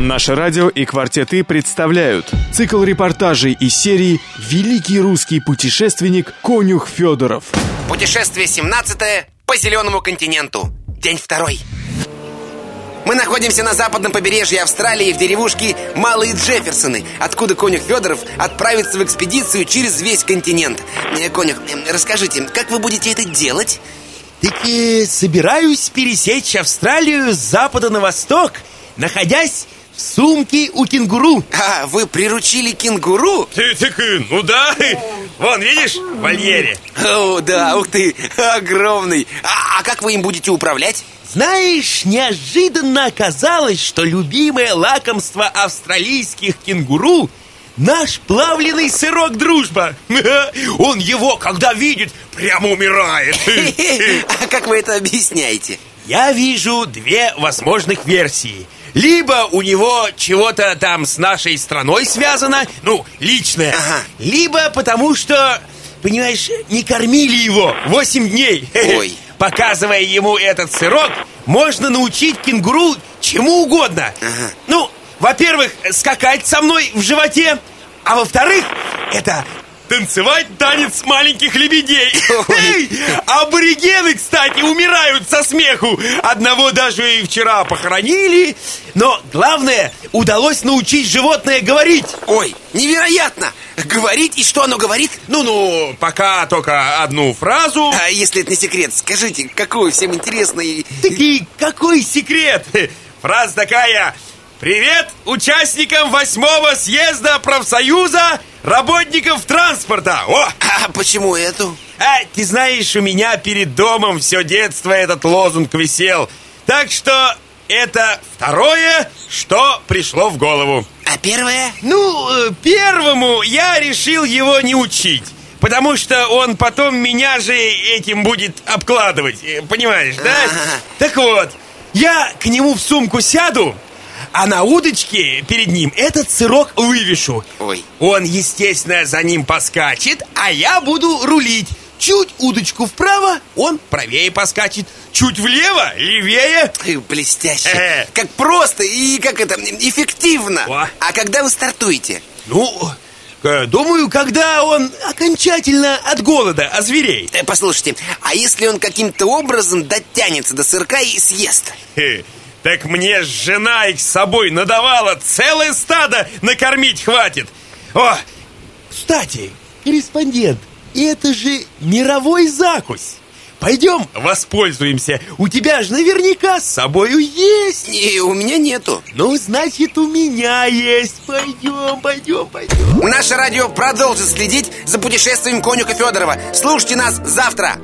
Наше радио и «Квартеты» представляют цикл репортажей из серии «Великий русский путешественник Конюх Федоров». Путешествие 17 по Зеленому континенту. День второй. Мы находимся на западном побережье Австралии в деревушке Малые Джефферсоны, откуда конюх Федоров отправится в экспедицию через весь континент. Э, Конюх, э, расскажите, как вы будете это делать? Так э, собираюсь пересечь Австралию с запада на восток, находясь в сумке у кенгуру. А, вы приручили кенгуру? Ты, э, ну да, вон, видишь, в вольере. О, да, ух ты, огромный. А, а как вы им будете управлять? Знаешь, неожиданно оказалось, что любимое лакомство австралийских кенгуру Наш плавленый сырок дружба Он его, когда видит, прямо умирает А как вы это объясняете? Я вижу две возможных версии Либо у него чего-то там с нашей страной связано Ну, личное Ага. Либо потому что, понимаешь, не кормили его 8 дней Ой. Показывая ему этот сырок Можно научить кенгуру чему угодно Ага. Ну, во-первых, скакать со мной в животе А во-вторых, это танцевать танец маленьких лебедей Ой. Аборигены, кстати, умирают со смеху Одного даже и вчера похоронили Но главное, удалось научить животное говорить Ой, невероятно! Говорить, и что оно говорит? Ну-ну, пока только одну фразу А если это не секрет, скажите, какой всем интересный... Таки, какой секрет? Фраза такая Привет участникам восьмого съезда профсоюза работников транспорта О! А почему эту? А, ты знаешь, у меня перед домом все детство этот лозунг висел Так что это второе, что пришло в голову А первое? Ну, э, первому я решил его не учить Потому что он потом меня же этим будет обкладывать э, Понимаешь, да? Ага. Так вот, я к нему в сумку сяду а на удочке перед ним этот сырок вывешу Ой. Он, естественно, за ним поскачет А я буду рулить Чуть удочку вправо, он правее поскачет Чуть влево, левее Эй, Блестяще. Э. Как просто и как это, эффективно. О. А когда вы стартуете? Ну, э, думаю, когда он окончательно от голода озвереет Э, Послушайте, а если он каким-то образом дотянется до сырка и съест? Хе, Так мне жена их с собой надавала Целое стадо накормить хватит О, кстати, корреспондент Это же мировой закусь Пойдем воспользуемся У тебя же наверняка с собою есть Не, у меня нету. Ну, значит, у меня есть Пойдем, пойдем, пойдем Наше радио продолжит следить за путешествием конюха Федорова. Слушайте нас завтра.